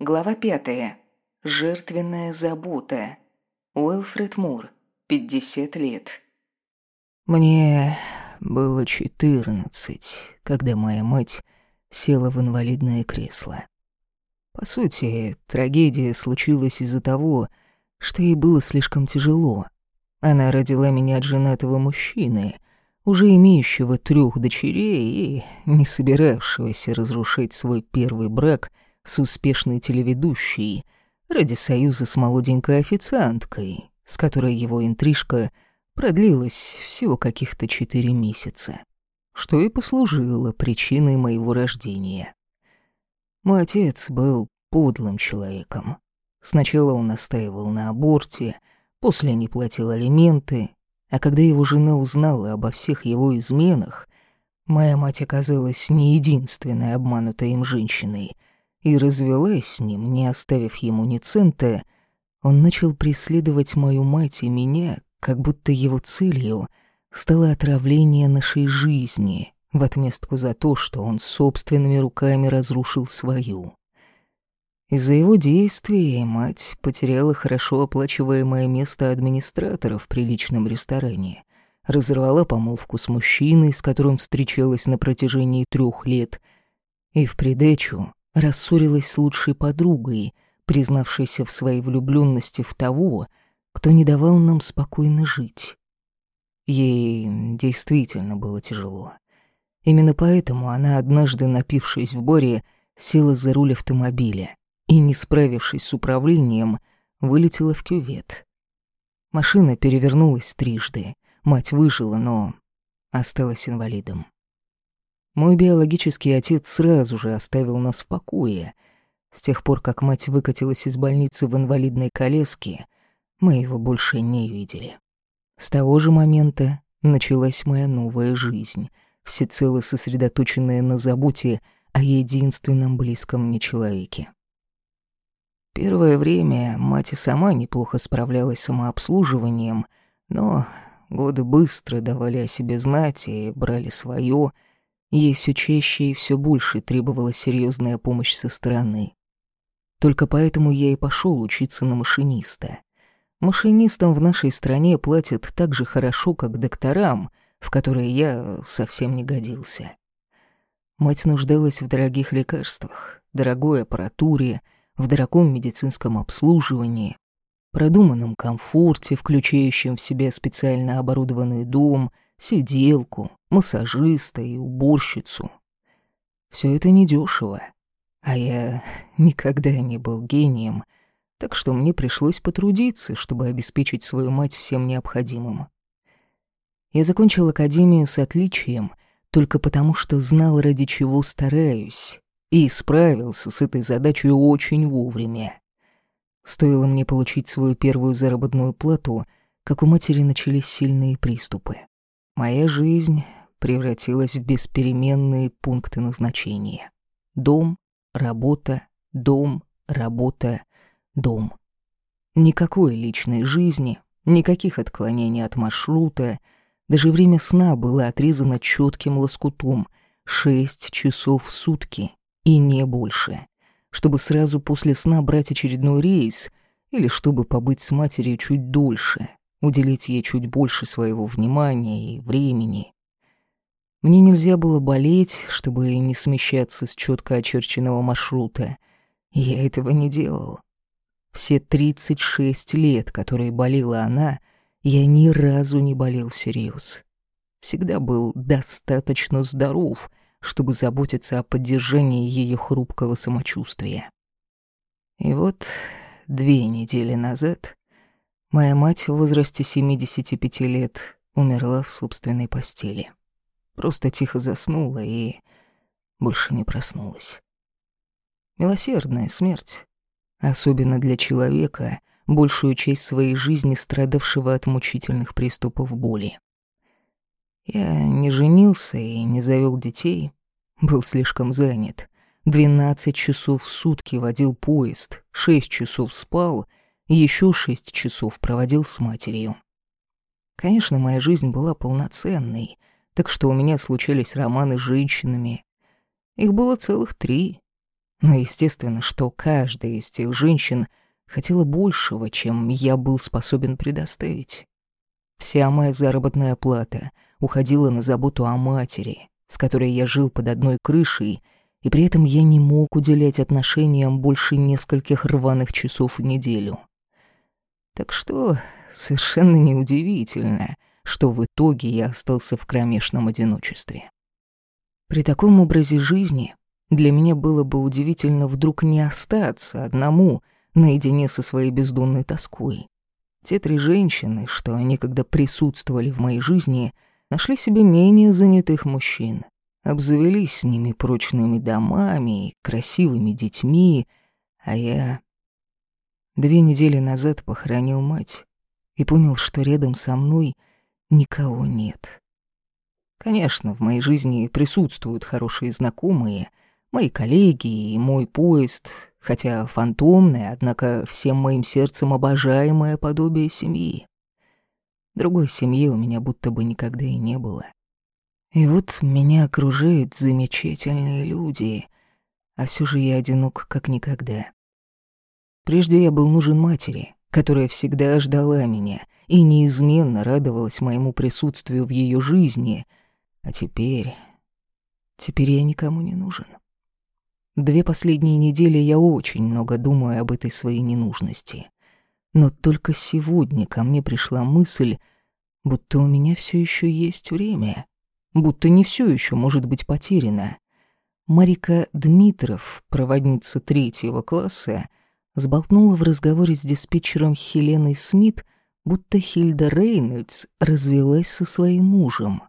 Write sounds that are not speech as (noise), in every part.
Глава пятая. Жертвенная забота. Уэлфред Мур. 50 лет. Мне было четырнадцать, когда моя мать села в инвалидное кресло. По сути, трагедия случилась из-за того, что ей было слишком тяжело. Она родила меня от женатого мужчины, уже имеющего трех дочерей и не собиравшегося разрушать свой первый брак с успешной телеведущей ради союза с молоденькой официанткой, с которой его интрижка продлилась всего каких-то четыре месяца, что и послужило причиной моего рождения. Мой отец был подлым человеком. Сначала он настаивал на аборте, после не платил алименты, а когда его жена узнала обо всех его изменах, моя мать оказалась не единственной обманутой им женщиной и развелась с ним, не оставив ему ни цента, он начал преследовать мою мать и меня, как будто его целью стало отравление нашей жизни в отместку за то, что он собственными руками разрушил свою. Из-за его действий мать потеряла хорошо оплачиваемое место администратора в приличном ресторане, разорвала помолвку с мужчиной, с которым встречалась на протяжении трех лет, и в придачу рассорилась с лучшей подругой, признавшейся в своей влюбленности в того, кто не давал нам спокойно жить. Ей действительно было тяжело. Именно поэтому она, однажды напившись в боре, села за руль автомобиля и, не справившись с управлением, вылетела в кювет. Машина перевернулась трижды. Мать выжила, но осталась инвалидом. Мой биологический отец сразу же оставил нас в покое. С тех пор, как мать выкатилась из больницы в инвалидной коляске, мы его больше не видели. С того же момента началась моя новая жизнь, всецело сосредоточенная на заботе о единственном близком мне человеке. Первое время мать и сама неплохо справлялась с самообслуживанием, но годы быстро давали о себе знать и брали свое. Ей все чаще и все больше требовалась серьезная помощь со стороны. Только поэтому я и пошел учиться на машиниста. Машинистам в нашей стране платят так же хорошо, как докторам, в которые я совсем не годился. Мать нуждалась в дорогих лекарствах, дорогой аппаратуре — в дорогом медицинском обслуживании, продуманном комфорте, включающем в себя специально оборудованный дом, сиделку, массажиста и уборщицу. Все это недешево, а я (laughs) никогда не был гением, так что мне пришлось потрудиться, чтобы обеспечить свою мать всем необходимым. Я закончил академию с отличием только потому, что знал, ради чего стараюсь, и справился с этой задачей очень вовремя. Стоило мне получить свою первую заработную плату, как у матери начались сильные приступы. Моя жизнь превратилась в беспеременные пункты назначения. Дом, работа, дом, работа, дом. Никакой личной жизни, никаких отклонений от маршрута, даже время сна было отрезано четким лоскутом — шесть часов в сутки и не больше, чтобы сразу после сна брать очередной рейс или чтобы побыть с матерью чуть дольше, уделить ей чуть больше своего внимания и времени. Мне нельзя было болеть, чтобы не смещаться с четко очерченного маршрута, и я этого не делал. Все 36 лет, которые болела она, я ни разу не болел всерьез. Всегда был достаточно здоров — чтобы заботиться о поддержании ее хрупкого самочувствия. И вот две недели назад моя мать в возрасте 75 лет умерла в собственной постели. Просто тихо заснула и больше не проснулась. Милосердная смерть, особенно для человека, большую часть своей жизни страдавшего от мучительных приступов боли. Я не женился и не завел детей, был слишком занят. Двенадцать часов в сутки водил поезд, шесть часов спал, еще шесть часов проводил с матерью. Конечно, моя жизнь была полноценной, так что у меня случались романы с женщинами. Их было целых три. Но естественно, что каждая из тех женщин хотела большего, чем я был способен предоставить. Вся моя заработная плата уходила на заботу о матери, с которой я жил под одной крышей, и при этом я не мог уделять отношениям больше нескольких рваных часов в неделю. Так что совершенно неудивительно, что в итоге я остался в кромешном одиночестве. При таком образе жизни для меня было бы удивительно вдруг не остаться одному наедине со своей бездонной тоской. Те три женщины, что некогда присутствовали в моей жизни, нашли себе менее занятых мужчин, обзавелись с ними прочными домами и красивыми детьми, а я... Две недели назад похоронил мать и понял, что рядом со мной никого нет. Конечно, в моей жизни присутствуют хорошие знакомые, мои коллеги и мой поезд, хотя фантомное, однако всем моим сердцем обожаемое подобие семьи. Другой семьи у меня будто бы никогда и не было. И вот меня окружают замечательные люди, а все же я одинок как никогда. Прежде я был нужен матери, которая всегда ждала меня и неизменно радовалась моему присутствию в ее жизни, а теперь... Теперь я никому не нужен. Две последние недели я очень много думаю об этой своей ненужности. Но только сегодня ко мне пришла мысль, будто у меня все еще есть время, будто не все еще может быть потеряно. Марика Дмитров, проводница третьего класса, сболтнула в разговоре с диспетчером Хеленой Смит, будто Хильда Рейнольдс развелась со своим мужем.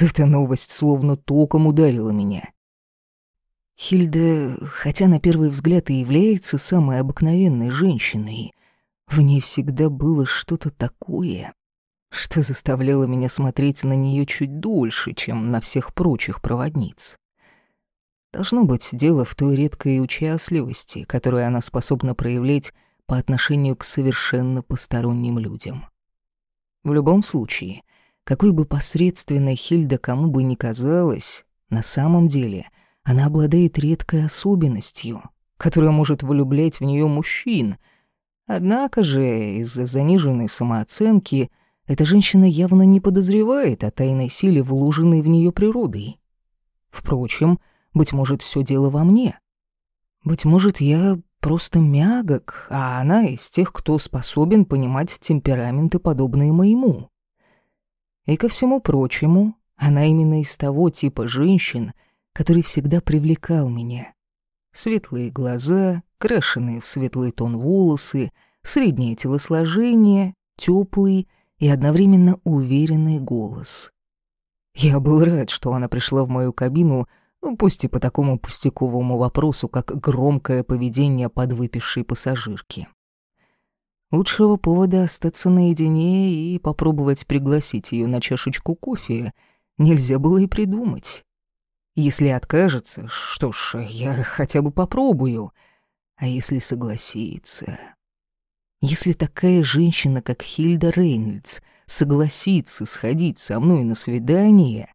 Эта новость словно током ударила меня. Хильда, хотя на первый взгляд и является самой обыкновенной женщиной, в ней всегда было что-то такое, что заставляло меня смотреть на нее чуть дольше, чем на всех прочих проводниц. Должно быть дело в той редкой участливости, которую она способна проявлять по отношению к совершенно посторонним людям. В любом случае, какой бы посредственной Хильда кому бы ни казалась, на самом деле — она обладает редкой особенностью, которая может влюблять в нее мужчин. Однако же из-за заниженной самооценки эта женщина явно не подозревает о тайной силе, вложенной в нее природой. Впрочем, быть может, все дело во мне. Быть может, я просто мягок, а она из тех, кто способен понимать темпераменты, подобные моему. И ко всему прочему, она именно из того типа женщин — который всегда привлекал меня. Светлые глаза, крашеные в светлый тон волосы, среднее телосложение, теплый и одновременно уверенный голос. Я был рад, что она пришла в мою кабину, ну, пусть и по такому пустяковому вопросу, как громкое поведение подвыпившей пассажирки. Лучшего повода остаться наедине и попробовать пригласить ее на чашечку кофе нельзя было и придумать. Если откажется, что ж, я хотя бы попробую. А если согласится? Если такая женщина, как Хильда Рейнольдс, согласится сходить со мной на свидание,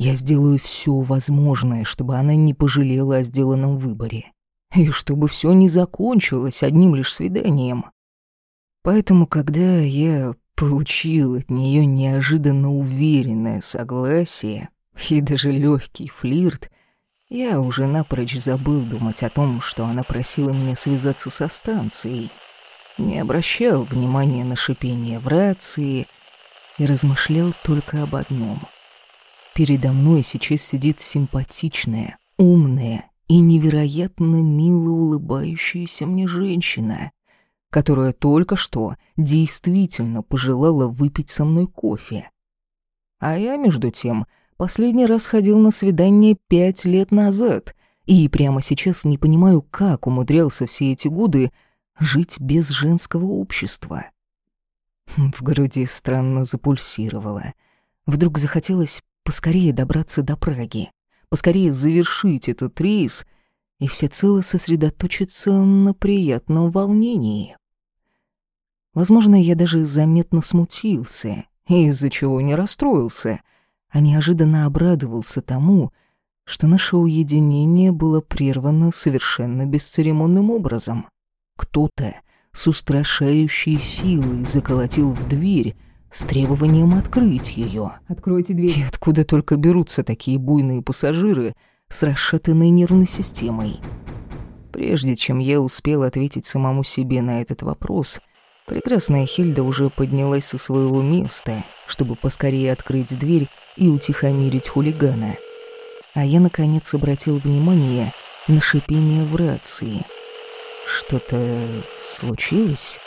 я сделаю все возможное, чтобы она не пожалела о сделанном выборе. И чтобы все не закончилось одним лишь свиданием. Поэтому, когда я получил от нее неожиданно уверенное согласие, и даже легкий флирт, я уже напрочь забыл думать о том, что она просила меня связаться со станцией. Не обращал внимания на шипение в рации и размышлял только об одном. Передо мной сейчас сидит симпатичная, умная и невероятно мило улыбающаяся мне женщина, которая только что действительно пожелала выпить со мной кофе. А я, между тем, — Последний раз ходил на свидание пять лет назад, и прямо сейчас не понимаю, как умудрялся все эти годы жить без женского общества. В груди странно запульсировало. Вдруг захотелось поскорее добраться до Праги, поскорее завершить этот рейс и всецело сосредоточиться на приятном волнении. Возможно, я даже заметно смутился, из-за чего не расстроился — а неожиданно обрадовался тому, что наше уединение было прервано совершенно бесцеремонным образом. Кто-то с устрашающей силой заколотил в дверь с требованием открыть ее. «Откройте дверь». И откуда только берутся такие буйные пассажиры с расшатанной нервной системой? Прежде чем я успел ответить самому себе на этот вопрос, прекрасная Хильда уже поднялась со своего места, чтобы поскорее открыть дверь и утихомирить хулигана. А я, наконец, обратил внимание на шипение в рации — что-то случилось?